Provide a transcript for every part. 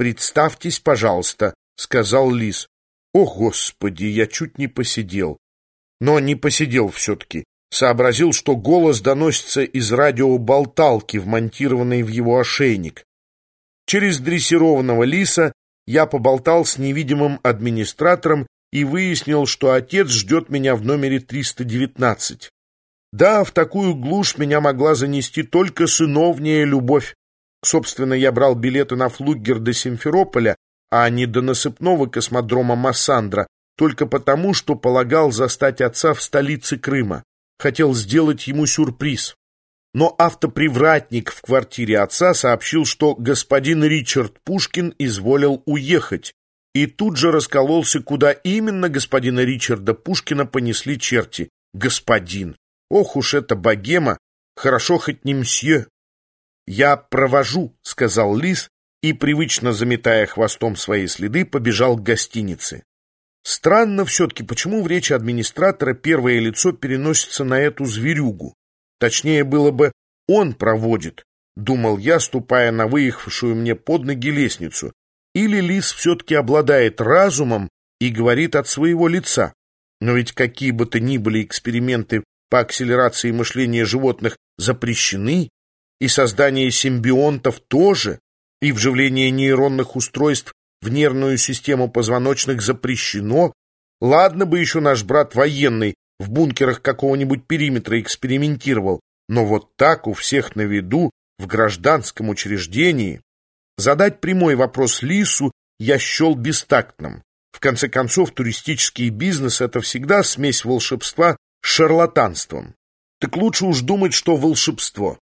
«Представьтесь, пожалуйста», — сказал Лис. «О, Господи, я чуть не посидел». Но не посидел все-таки. Сообразил, что голос доносится из радиоболталки, вмонтированной в его ошейник. Через дрессированного лиса я поболтал с невидимым администратором и выяснил, что отец ждет меня в номере 319. Да, в такую глушь меня могла занести только сыновняя любовь. Собственно, я брал билеты на флугер до Симферополя, а не до насыпного космодрома Массандра, только потому, что полагал застать отца в столице Крыма. Хотел сделать ему сюрприз. Но автопривратник в квартире отца сообщил, что господин Ричард Пушкин изволил уехать, и тут же раскололся, куда именно господина Ричарда Пушкина понесли черти. Господин. Ох уж эта богема, хорошо хоть не мсье. «Я провожу», — сказал Лис, и, привычно заметая хвостом свои следы, побежал к гостинице. Странно все-таки, почему в речи администратора первое лицо переносится на эту зверюгу. Точнее было бы «он проводит», — думал я, ступая на выехавшую мне под ноги лестницу. Или лис все-таки обладает разумом и говорит от своего лица. Но ведь какие бы то ни были эксперименты по акселерации мышления животных запрещены, и создание симбионтов тоже, и вживление нейронных устройств в нервную систему позвоночных запрещено. Ладно бы еще наш брат военный в бункерах какого-нибудь периметра экспериментировал, но вот так у всех на виду в гражданском учреждении задать прямой вопрос Лису я счел бестактным. В конце концов, туристический бизнес — это всегда смесь волшебства с шарлатанством. Так лучше уж думать, что волшебство.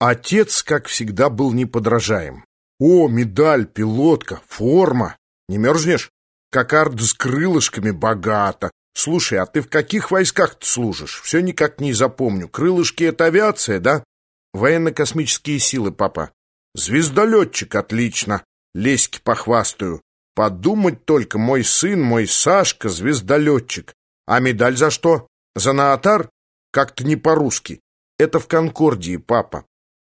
Отец, как всегда, был неподражаем. О, медаль, пилотка, форма. Не мерзнешь? Кокард с крылышками богато. Слушай, а ты в каких войсках служишь? Все никак не запомню. Крылышки — это авиация, да? Военно-космические силы, папа. Звездолетчик, отлично. Леськи похвастаю. Подумать только, мой сын, мой Сашка, звездолетчик. А медаль за что? За наатар? Как-то не по-русски. Это в Конкордии, папа.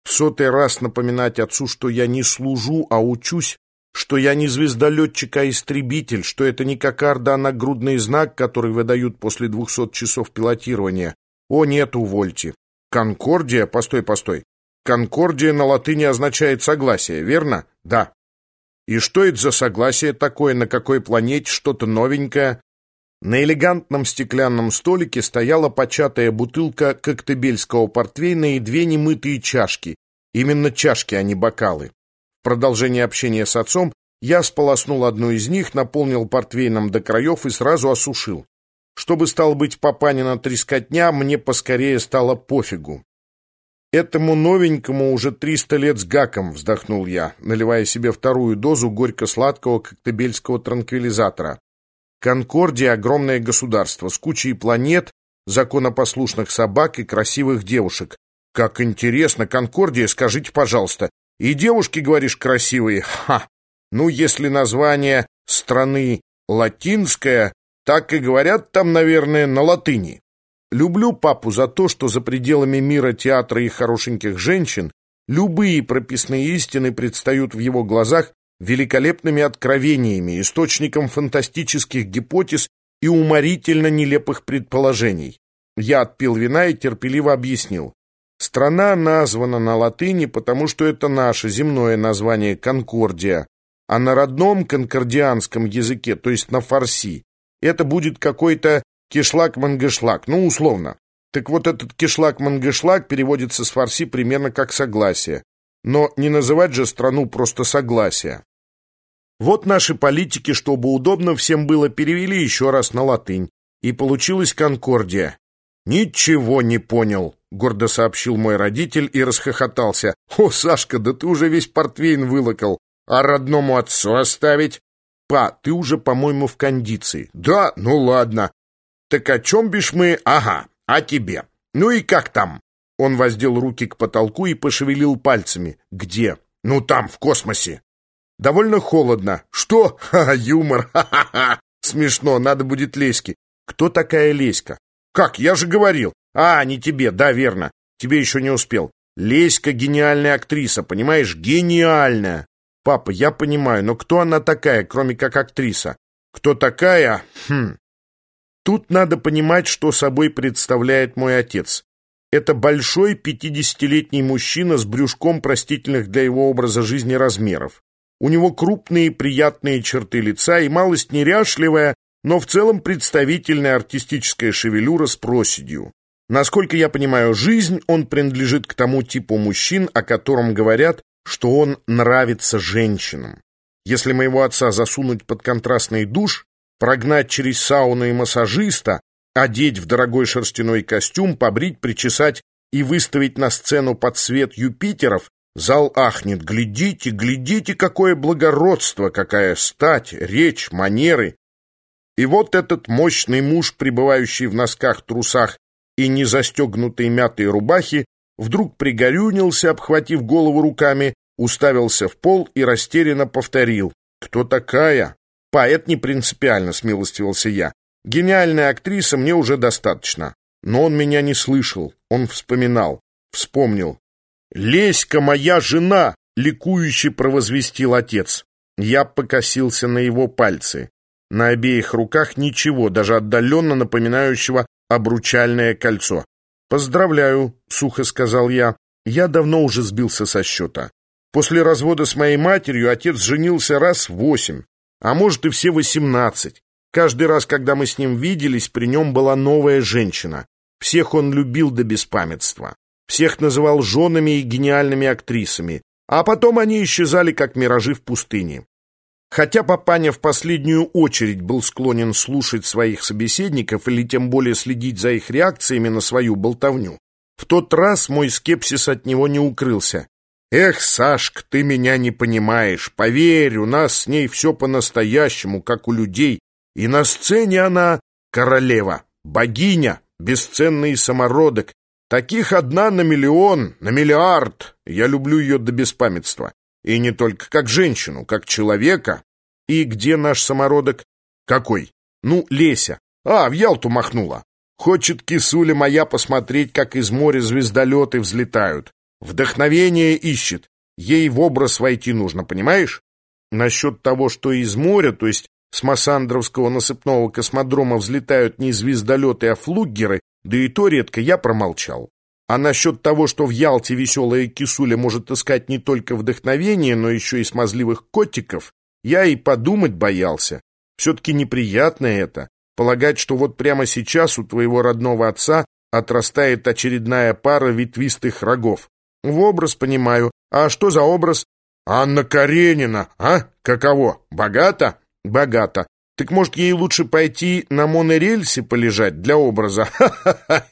Сотый раз напоминать отцу, что я не служу, а учусь, что я не звездолетчик, а истребитель, что это не кокарда, а нагрудный знак, который выдают после двухсот часов пилотирования. О, нет, увольте. Конкордия? Постой, постой. Конкордия на латыни означает согласие, верно? Да. И что это за согласие такое, на какой планете, что-то новенькое? На элегантном стеклянном столике стояла початая бутылка коктебельского портвейна и две немытые чашки. Именно чашки, а не бокалы. В продолжение общения с отцом я сполоснул одну из них, наполнил портвейном до краев и сразу осушил. Чтобы, стал быть, папанина трескотня, мне поскорее стало пофигу. «Этому новенькому уже триста лет с гаком», — вздохнул я, наливая себе вторую дозу горько-сладкого коктебельского транквилизатора. Конкордия — огромное государство с кучей планет, законопослушных собак и красивых девушек. Как интересно, Конкордия, скажите, пожалуйста. И девушки, говоришь, красивые? Ха! Ну, если название страны латинское, так и говорят там, наверное, на латыни. Люблю папу за то, что за пределами мира театра и хорошеньких женщин любые прописные истины предстают в его глазах великолепными откровениями, источником фантастических гипотез и уморительно нелепых предположений. Я отпил вина и терпеливо объяснил. Страна названа на латыни, потому что это наше земное название Конкордия, а на родном конкордианском языке, то есть на фарси, это будет какой-то кишлак-мангышлак, ну, условно. Так вот этот кишлак-мангышлак переводится с фарси примерно как согласие. Но не называть же страну просто согласие. Вот наши политики, чтобы удобно всем было, перевели еще раз на латынь. И получилась Конкордия. «Ничего не понял», — гордо сообщил мой родитель и расхохотался. «О, Сашка, да ты уже весь портвейн вылокал. А родному отцу оставить?» «Па, ты уже, по-моему, в кондиции». «Да, ну ладно. Так о чем бишь мы? Ага, о тебе. Ну и как там?» Он воздел руки к потолку и пошевелил пальцами. «Где?» «Ну там, в космосе». «Довольно холодно». «Что? Ха-ха, юмор! Ха-ха-ха! Смешно, надо будет Леське». «Кто такая Леська?» «Как? Я же говорил». «А, не тебе, да, верно. Тебе еще не успел. Леська гениальная актриса, понимаешь? Гениальная. Папа, я понимаю, но кто она такая, кроме как актриса? Кто такая? Хм. Тут надо понимать, что собой представляет мой отец. Это большой пятидесятилетний мужчина с брюшком простительных для его образа жизни размеров. У него крупные приятные черты лица и малость неряшливая, но в целом представительная артистическая шевелюра с проседью. Насколько я понимаю жизнь, он принадлежит к тому типу мужчин, о котором говорят, что он нравится женщинам. Если моего отца засунуть под контрастный душ, прогнать через сауну и массажиста, одеть в дорогой шерстяной костюм, побрить, причесать и выставить на сцену под свет Юпитеров, зал ахнет. Глядите, глядите, какое благородство, какая стать, речь, манеры. И вот этот мощный муж, пребывающий в носках-трусах и не застегнутой мятой рубахе, вдруг пригорюнился, обхватив голову руками, уставился в пол и растерянно повторил. «Кто такая?» «Поэт не принципиально», — смилостивился я. «Гениальная актриса мне уже достаточно». Но он меня не слышал, он вспоминал, вспомнил. «Леська моя жена!» — ликующе провозвестил отец. Я покосился на его пальцы. На обеих руках ничего, даже отдаленно напоминающего обручальное кольцо. «Поздравляю», — сухо сказал я. Я давно уже сбился со счета. После развода с моей матерью отец женился раз восемь, а может и все восемнадцать. Каждый раз, когда мы с ним виделись, при нем была новая женщина. Всех он любил до беспамятства. Всех называл женами и гениальными актрисами. А потом они исчезали, как миражи в пустыне. Хотя папаня в последнюю очередь был склонен слушать своих собеседников или тем более следить за их реакциями на свою болтовню, в тот раз мой скепсис от него не укрылся. «Эх, Сашка, ты меня не понимаешь. Поверь, у нас с ней все по-настоящему, как у людей. И на сцене она королева, богиня, бесценный самородок. Таких одна на миллион, на миллиард. Я люблю ее до беспамятства. И не только как женщину, как человека. И где наш самородок? Какой? Ну, Леся. А, в Ялту махнула. Хочет кисуля моя посмотреть, как из моря звездолеты взлетают. Вдохновение ищет. Ей в образ войти нужно, понимаешь? Насчет того, что из моря, то есть с Массандровского насыпного космодрома взлетают не звездолеты, а флугеры, да и то редко я промолчал. А насчет того, что в Ялте веселая кисуля может искать не только вдохновение, но еще и смазливых котиков, я и подумать боялся. Все-таки неприятно это, полагать, что вот прямо сейчас у твоего родного отца отрастает очередная пара ветвистых рогов. В образ понимаю. А что за образ? Анна Каренина, а? Каково? Богато? Богато. Так может, ей лучше пойти на монорельсе полежать для образа? Ха-ха-ха!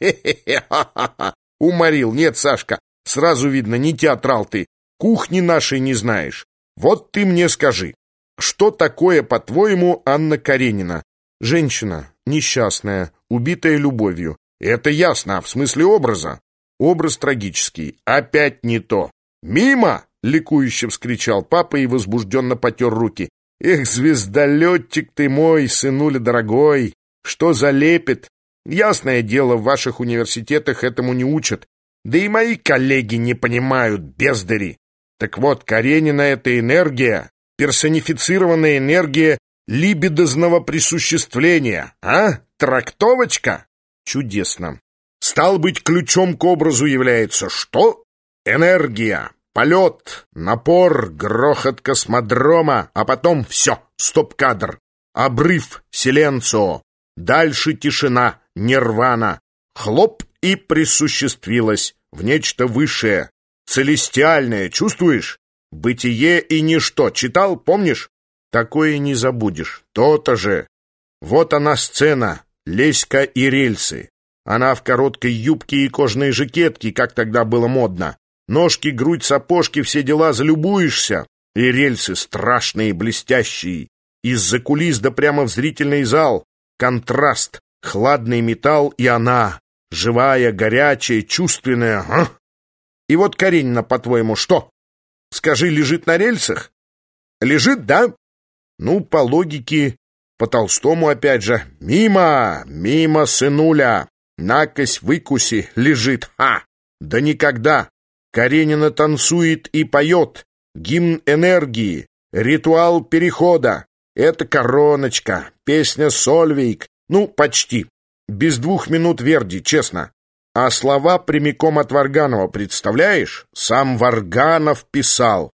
Уморил. Нет, Сашка, сразу видно, не театрал ты. Кухни нашей не знаешь. Вот ты мне скажи, что такое, по-твоему, Анна Каренина? Женщина, несчастная, убитая любовью. Это ясно, а в смысле образа. Образ трагический. Опять не то. «Мимо!» — ликующе вскричал папа и возбужденно потер руки. «Эх, звездолетчик ты мой, сынуля дорогой! Что залепит? Ясное дело, в ваших университетах этому не учат. Да и мои коллеги не понимают, бездари. Так вот, Каренина — это энергия, персонифицированная энергия либидозного присуществления, а? Трактовочка? Чудесно. Стал быть, ключом к образу является что? Энергия, полет, напор, грохот космодрома, а потом все, стоп-кадр, обрыв, силенцо, дальше тишина, нирвана, хлоп и присуществилась в нечто высшее, целестиальное, чувствуешь? Бытие и ничто. Читал, помнишь? Такое не забудешь. То-то же. Вот она сцена, Леська и рельсы. Она в короткой юбке и кожаной жакетке, как тогда было модно. Ножки, грудь, сапожки, все дела залюбуешься. И рельсы страшные, блестящие. Из-за кулис да прямо в зрительный зал. Контраст, хладный металл и она. Живая, горячая, чувственная. А? И вот Каренина, по-твоему, что? Скажи, лежит на рельсах? Лежит, да? Ну, по логике, по Толстому опять же. Мимо, мимо, сынуля. Накось выкуси лежит, ха! Да никогда! Каренина танцует и поет, гимн энергии, ритуал перехода. Это короночка, песня Сольвейк, ну, почти. Без двух минут Верди, честно. А слова прямиком от Варганова, представляешь? Сам Варганов писал.